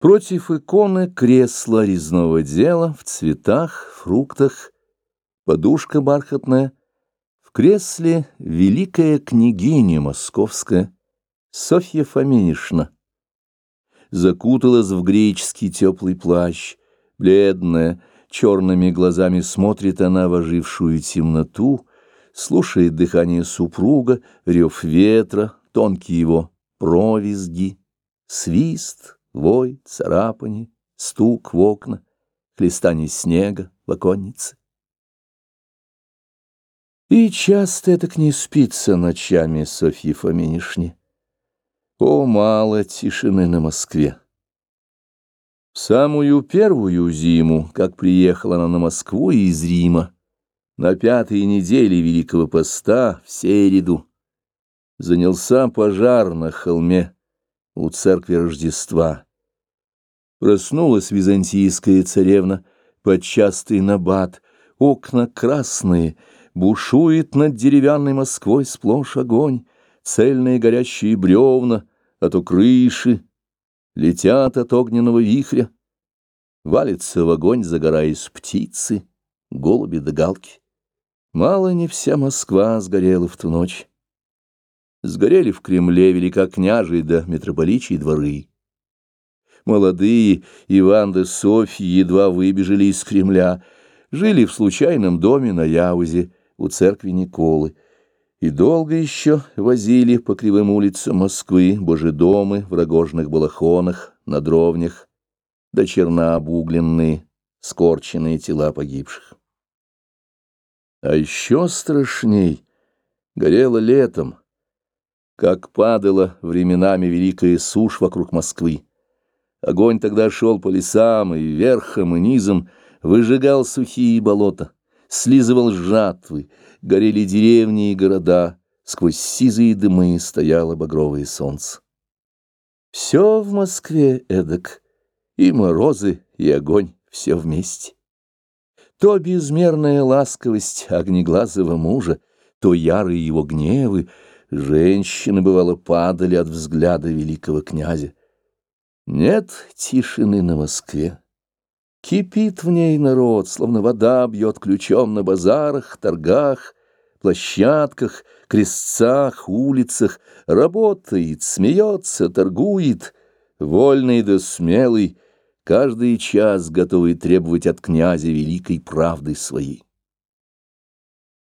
Против иконы кресло резного дела в цветах, фруктах, подушка бархатная. В кресле великая княгиня московская, Софья Фоминишна. Закуталась в греческий теплый плащ, бледная, черными глазами смотрит она в ожившую темноту, слушает дыхание супруга, рев ветра, тонкие его провизги, свист — вой, царапанье, стук в окна, хлестание снега в оконнице. И часто это к ней спится ночами Софьи Фоминишне. О, мало тишины на Москве! В самую первую зиму, как приехала она на Москву из Рима, на пятой неделе Великого Поста, в середу, занялся пожар на холме, у церкви Рождества. Проснулась византийская царевна, подчастый набат, окна красные, бушует над деревянной Москвой сплошь огонь, цельные горящие бревна, а то крыши, летят от огненного вихря. Валится в огонь, загораясь птицы, голуби да галки. Мало не вся Москва сгорела в ту ночь. Сгорели в Кремле великокняжий да митрополичьи дворы. Молодые Иван да Софья едва выбежали из Кремля, жили в случайном доме на Яузе у церкви Николы. И долго еще возили по кривым улицам Москвы божедомы в рогожных балахонах, на дровнях, да черна обугленные, скорченные тела погибших. А еще страшней горело летом, как падала временами великая сушь вокруг Москвы. Огонь тогда шел по лесам и верхом, и низом, выжигал сухие болота, слизывал жатвы, горели деревни и города, сквозь сизые дымы стояло багровое солнце. Все в Москве эдак, и морозы, и огонь, все вместе. То безмерная ласковость огнеглазого мужа, то ярые его гневы — Женщины, бывало, падали от взгляда великого князя. Нет тишины на Москве. Кипит в ней народ, словно вода бьет ключом на базарах, торгах, площадках, крестцах, улицах, работает, смеется, торгует, вольный да смелый, каждый час готовый требовать от князя великой правды своей.